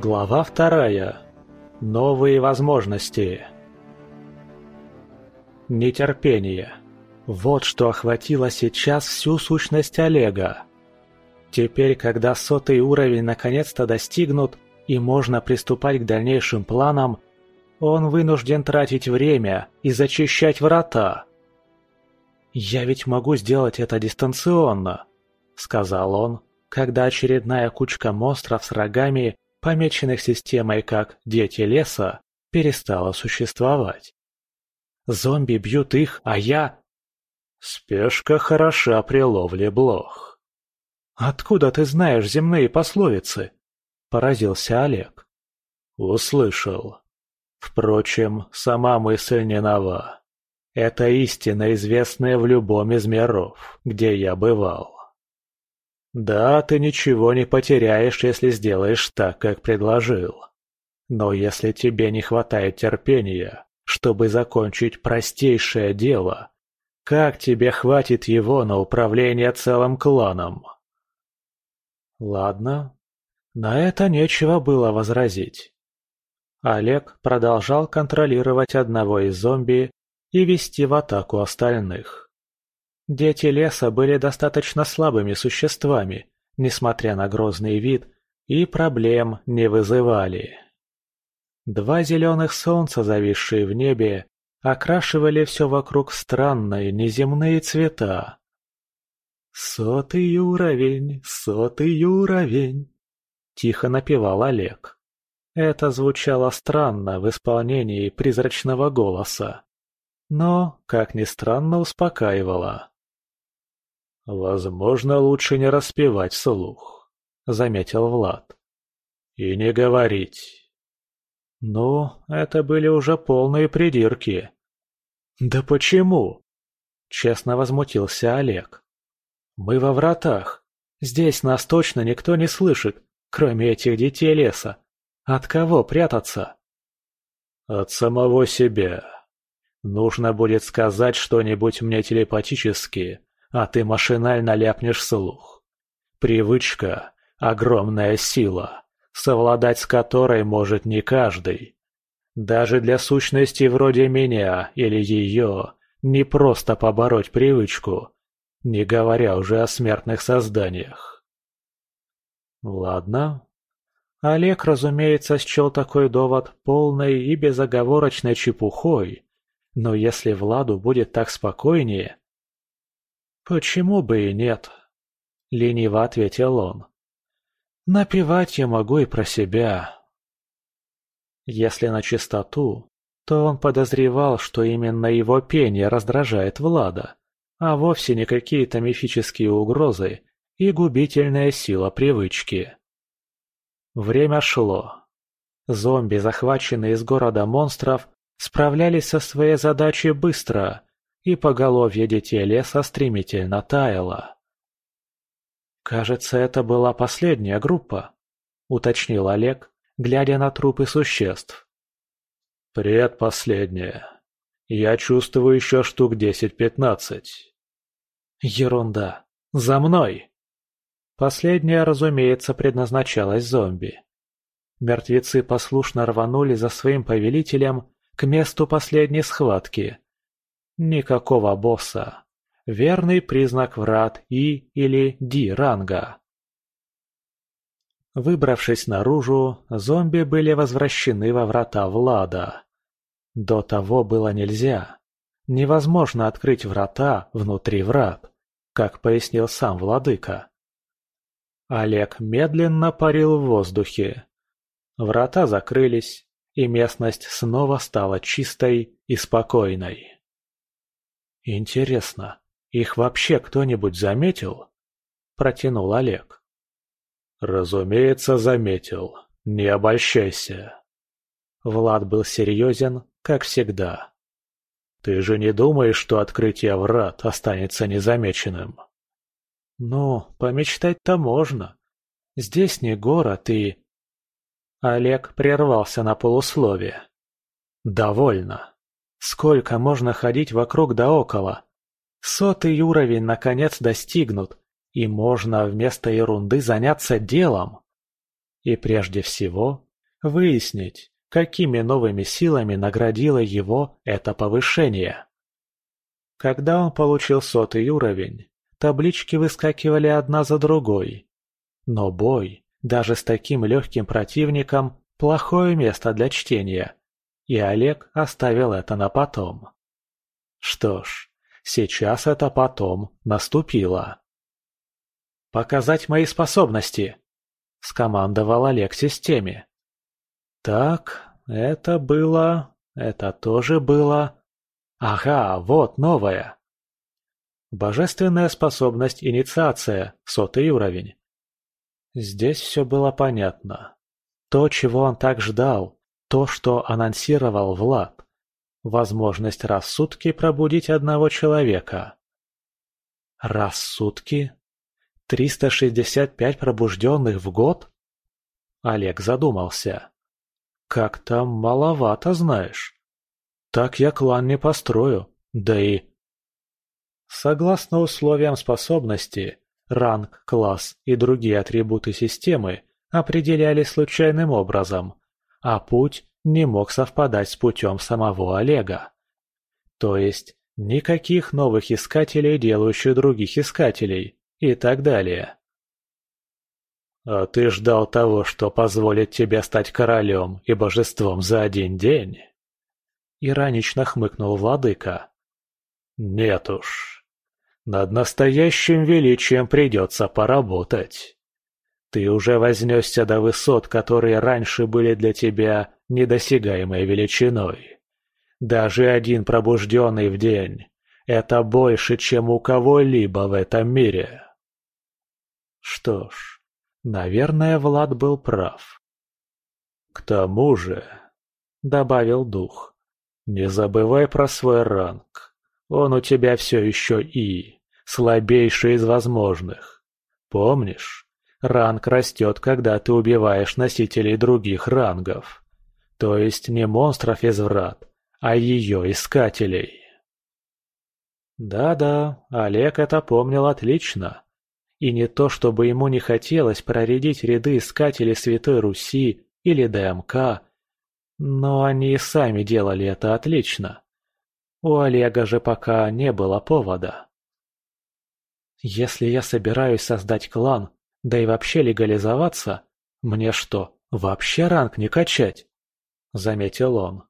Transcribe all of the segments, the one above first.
Глава вторая. Новые возможности. Нетерпение. Вот что охватило сейчас всю сущность Олега. Теперь, когда сотый уровень наконец-то достигнут и можно приступать к дальнейшим планам, он вынужден тратить время и зачищать врата. «Я ведь могу сделать это дистанционно», — сказал он, когда очередная кучка монстров с рогами, помеченных системой как «дети леса», перестала существовать. Зомби бьют их, а я... Спешка хороша при ловле блох. «Откуда ты знаешь земные пословицы?» – поразился Олег. «Услышал. Впрочем, сама мысль не нова. Это истина, известная в любом из миров, где я бывал. Да, ты ничего не потеряешь, если сделаешь так, как предложил. Но если тебе не хватает терпения, чтобы закончить простейшее дело, как тебе хватит его на управление целым кланом? Ладно, на это нечего было возразить. Олег продолжал контролировать одного из зомби и вести в атаку остальных. Дети леса были достаточно слабыми существами, несмотря на грозный вид, и проблем не вызывали. Два зеленых солнца, зависшие в небе, окрашивали все вокруг странные неземные цвета. «Сотый уровень, сотый уровень», — тихо напевал Олег. Это звучало странно в исполнении призрачного голоса, но, как ни странно, успокаивало. «Возможно, лучше не распевать вслух», — заметил Влад. «И не говорить». «Ну, это были уже полные придирки». «Да почему?» — честно возмутился Олег. «Мы во вратах. Здесь нас точно никто не слышит, кроме этих детей леса. От кого прятаться?» «От самого себя. Нужно будет сказать что-нибудь мне телепатически, а ты машинально ляпнешь слух. Привычка – огромная сила, совладать с которой может не каждый. Даже для сущности вроде меня или ее не просто побороть привычку, не говоря уже о смертных созданиях. Ладно. Олег, разумеется, счел такой довод полной и безоговорочной чепухой, но если Владу будет так спокойнее, «Почему бы и нет?» — лениво ответил он. «Напевать я могу и про себя». Если на чистоту, то он подозревал, что именно его пение раздражает Влада, а вовсе не какие-то мифические угрозы и губительная сила привычки. Время шло. Зомби, захваченные из города монстров, справлялись со своей задачей быстро и поголовье детей леса стремительно таяло. «Кажется, это была последняя группа», — уточнил Олег, глядя на трупы существ. «Предпоследняя. Я чувствую еще штук десять-пятнадцать». «Ерунда. За мной!» Последняя, разумеется, предназначалась зомби. Мертвецы послушно рванули за своим повелителем к месту последней схватки, Никакого босса. Верный признак врат И или Ди ранга. Выбравшись наружу, зомби были возвращены во врата Влада. До того было нельзя. Невозможно открыть врата внутри врат, как пояснил сам владыка. Олег медленно парил в воздухе. Врата закрылись, и местность снова стала чистой и спокойной. «Интересно, их вообще кто-нибудь заметил?» – протянул Олег. «Разумеется, заметил. Не обольщайся». Влад был серьезен, как всегда. «Ты же не думаешь, что открытие врат останется незамеченным?» «Ну, помечтать-то можно. Здесь не город и...» Олег прервался на полусловие. «Довольно. Сколько можно ходить вокруг да около? Сотый уровень наконец достигнут, и можно вместо ерунды заняться делом. И прежде всего выяснить, какими новыми силами наградило его это повышение. Когда он получил сотый уровень, таблички выскакивали одна за другой. Но бой, даже с таким легким противником, плохое место для чтения, и Олег оставил это на потом. Что ж, сейчас это потом наступило. «Показать мои способности!» – скомандовал Олег системе. Так, это было... это тоже было... Ага, вот новое. Божественная способность инициация, сотый уровень. Здесь все было понятно. То, чего он так ждал, то, что анонсировал Влад. Возможность раз в сутки пробудить одного человека. Раз в сутки? 365 пробужденных в год? Олег задумался. Как-то маловато, знаешь. Так я клан не построю, да и... Согласно условиям способности, ранг, класс и другие атрибуты системы определялись случайным образом, а путь не мог совпадать с путем самого Олега. То есть никаких новых искателей, делающих других искателей и так далее. «А ты ждал того, что позволит тебе стать королем и божеством за один день?» Иронично хмыкнул владыка. «Нет уж. Над настоящим величием придется поработать. Ты уже вознесся до высот, которые раньше были для тебя недосягаемой величиной. Даже один пробужденный в день — это больше, чем у кого-либо в этом мире». Что ж, Наверное, Влад был прав. «К тому же», — добавил дух, — «не забывай про свой ранг. Он у тебя все еще И, слабейший из возможных. Помнишь, ранг растет, когда ты убиваешь носителей других рангов. То есть не монстров из врат, а ее искателей». Да-да, Олег это помнил отлично. И не то чтобы ему не хотелось проредить ряды искателей Святой Руси или ДМК, но они и сами делали это отлично. У Олега же пока не было повода. Если я собираюсь создать клан, да и вообще легализоваться, мне что, вообще ранг не качать? Заметил он.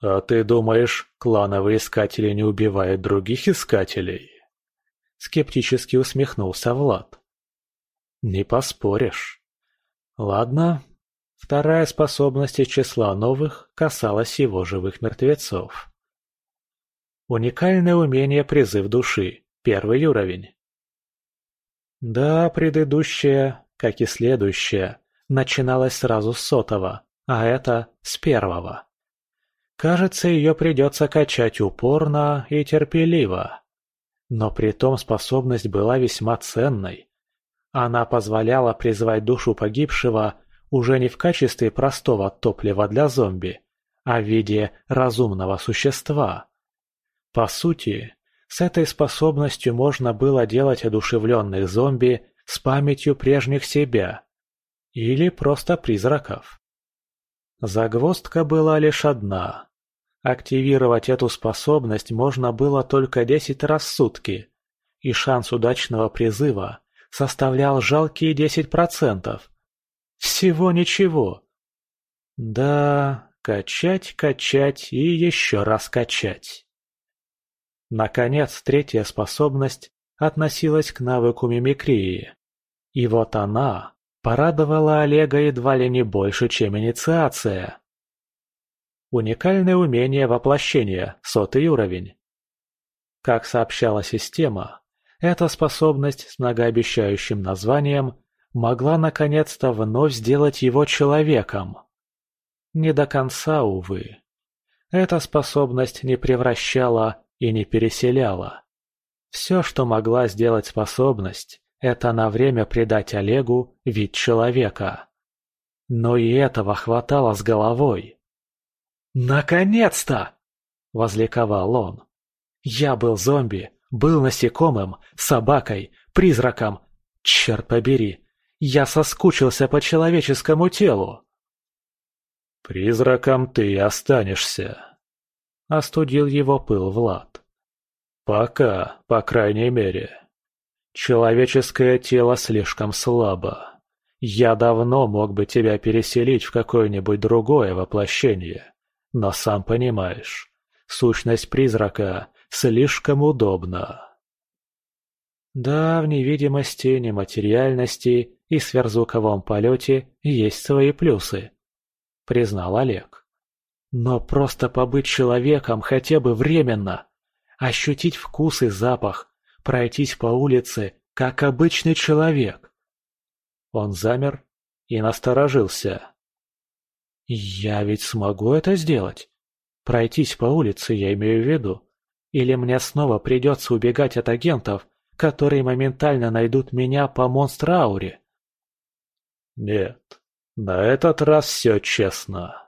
А ты думаешь, клановые искатели не убивают других искателей? Скептически усмехнулся Влад. Не поспоришь. Ладно. Вторая способность из числа новых касалась его живых мертвецов. Уникальное умение призыв души. Первый уровень. Да, предыдущее, как и следующее, начиналось сразу с сотого, а это с первого. Кажется, ее придется качать упорно и терпеливо. Но при том способность была весьма ценной. Она позволяла призвать душу погибшего уже не в качестве простого топлива для зомби, а в виде разумного существа. По сути, с этой способностью можно было делать одушевленных зомби с памятью прежних себя. Или просто призраков. Загвоздка была лишь одна. Активировать эту способность можно было только 10 раз в сутки, и шанс удачного призыва составлял жалкие 10%. Всего ничего. Да, качать, качать и еще раз качать. Наконец, третья способность относилась к навыку мимикрии. И вот она порадовала Олега едва ли не больше, чем инициация. Уникальное умение воплощения, сотый уровень. Как сообщала система, эта способность с многообещающим названием могла наконец-то вновь сделать его человеком. Не до конца, увы. Эта способность не превращала и не переселяла. Все, что могла сделать способность, это на время придать Олегу вид человека. Но и этого хватало с головой. «Наконец-то!» – возликовал он. «Я был зомби, был насекомым, собакой, призраком. Черт побери, я соскучился по человеческому телу!» «Призраком ты останешься», — остудил его пыл Влад. «Пока, по крайней мере. Человеческое тело слишком слабо. Я давно мог бы тебя переселить в какое-нибудь другое воплощение, но сам понимаешь, сущность призрака слишком удобна». Да, в невидимости, нематериальности и сверхзвуковом полете есть свои плюсы, признал Олег. Но просто побыть человеком хотя бы временно, ощутить вкус и запах, пройтись по улице, как обычный человек. Он замер и насторожился. «Я ведь смогу это сделать? Пройтись по улице, я имею в виду. Или мне снова придется убегать от агентов, которые моментально найдут меня по монстрауре?» «Нет, на этот раз все честно», —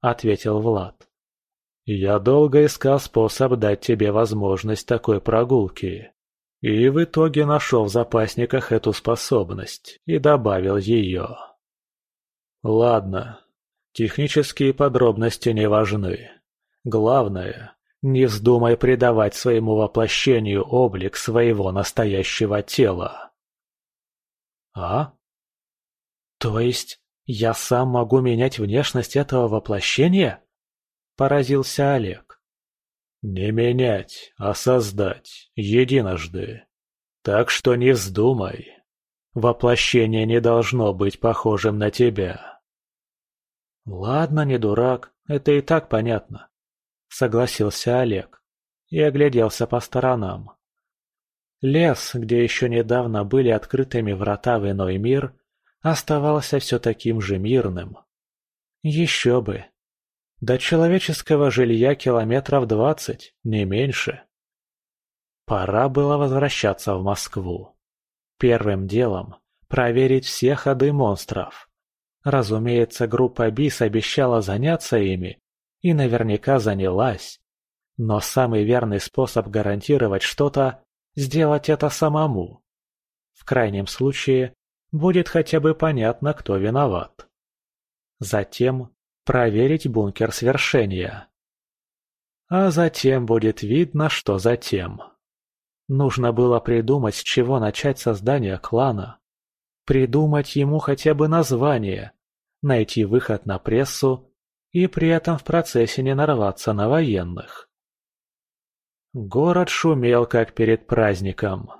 ответил Влад. «Я долго искал способ дать тебе возможность такой прогулки, и в итоге нашел в запасниках эту способность и добавил ее. Ладно, технические подробности не важны. Главное, не вздумай придавать своему воплощению облик своего настоящего тела. А? То есть я сам могу менять внешность этого воплощения? Поразился Олег. Не менять, а создать, единожды. Так что не вздумай. Воплощение не должно быть похожим на тебя. Ладно, не дурак, это и так понятно согласился Олег и огляделся по сторонам. Лес, где еще недавно были открытыми врата в иной мир, оставался все таким же мирным. Еще бы. До человеческого жилья километров двадцать, не меньше. Пора было возвращаться в Москву. Первым делом проверить все ходы монстров. Разумеется, группа БИС обещала заняться ими и наверняка занялась. Но самый верный способ гарантировать что-то – сделать это самому. В крайнем случае, будет хотя бы понятно, кто виноват. Затем проверить бункер свершения. А затем будет видно, что затем. Нужно было придумать, с чего начать создание клана. Придумать ему хотя бы название, найти выход на прессу и при этом в процессе не нарваться на военных. Город шумел, как перед праздником.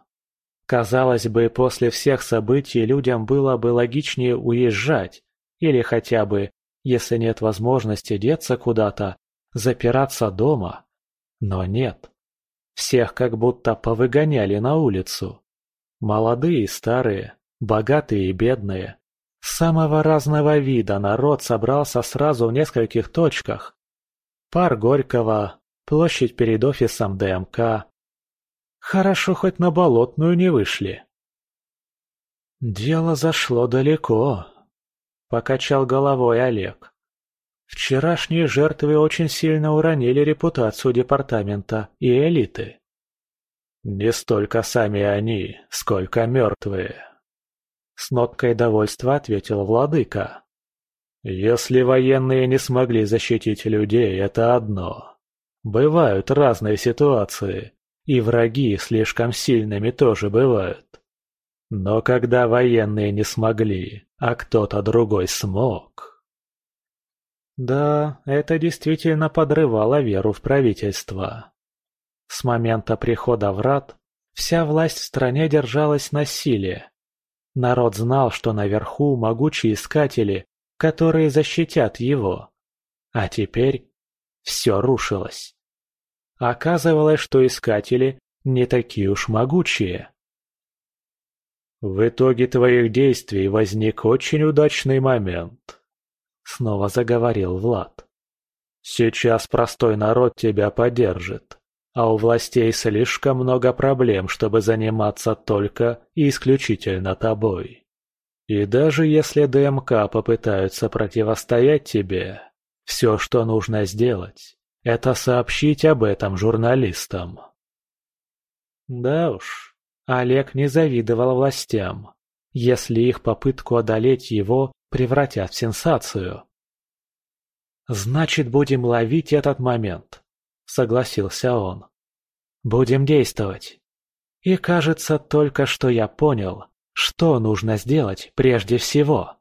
Казалось бы, после всех событий людям было бы логичнее уезжать, или хотя бы, если нет возможности деться куда-то, запираться дома. Но нет. Всех как будто повыгоняли на улицу. Молодые и старые, богатые и бедные, Самого разного вида народ собрался сразу в нескольких точках. Пар Горького, площадь перед офисом ДМК. Хорошо хоть на Болотную не вышли. «Дело зашло далеко», — покачал головой Олег. «Вчерашние жертвы очень сильно уронили репутацию департамента и элиты». «Не столько сами они, сколько мертвые», с ноткой довольства ответил владыка. «Если военные не смогли защитить людей, это одно. Бывают разные ситуации, и враги слишком сильными тоже бывают. Но когда военные не смогли, а кто-то другой смог...» Да, это действительно подрывало веру в правительство. С момента прихода врат вся власть в стране держалась на силе, Народ знал, что наверху могучие искатели, которые защитят его. А теперь все рушилось. Оказывалось, что искатели не такие уж могучие. «В итоге твоих действий возник очень удачный момент», — снова заговорил Влад. «Сейчас простой народ тебя поддержит а у властей слишком много проблем, чтобы заниматься только и исключительно тобой. И даже если ДМК попытаются противостоять тебе, все, что нужно сделать, это сообщить об этом журналистам. Да уж, Олег не завидовал властям, если их попытку одолеть его превратят в сенсацию. «Значит, будем ловить этот момент», — согласился он. «Будем действовать. И кажется, только что я понял, что нужно сделать прежде всего».